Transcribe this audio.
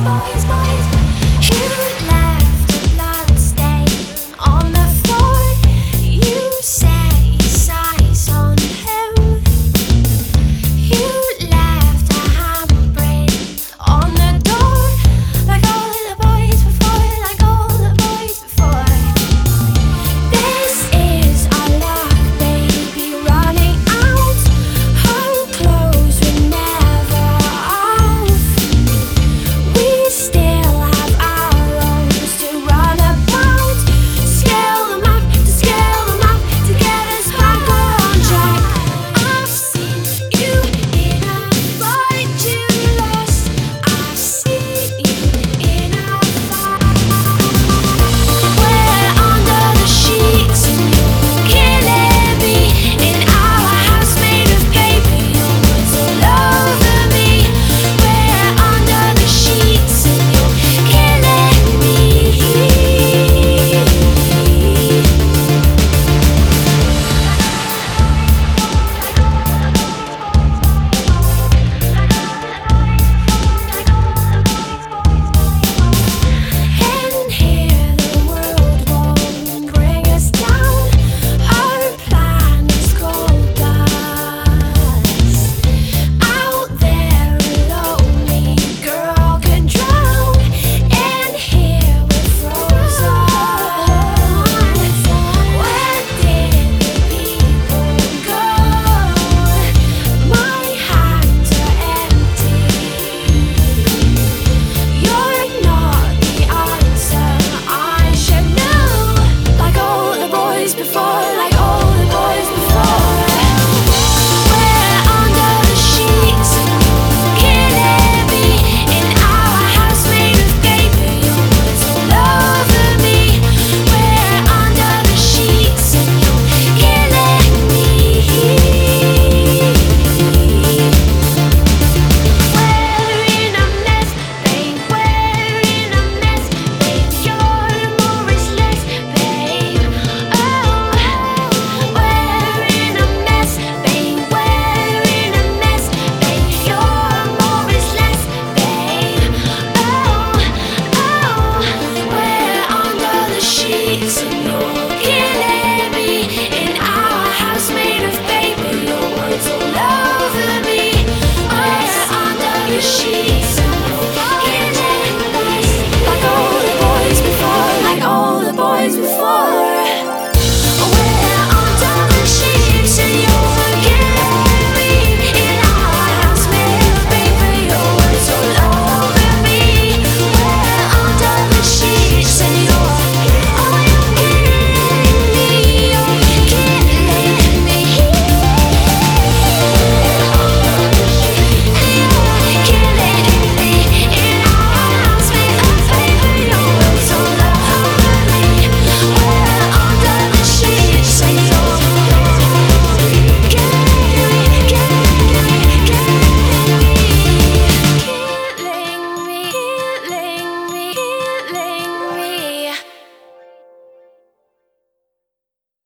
boys, boys. Like. I.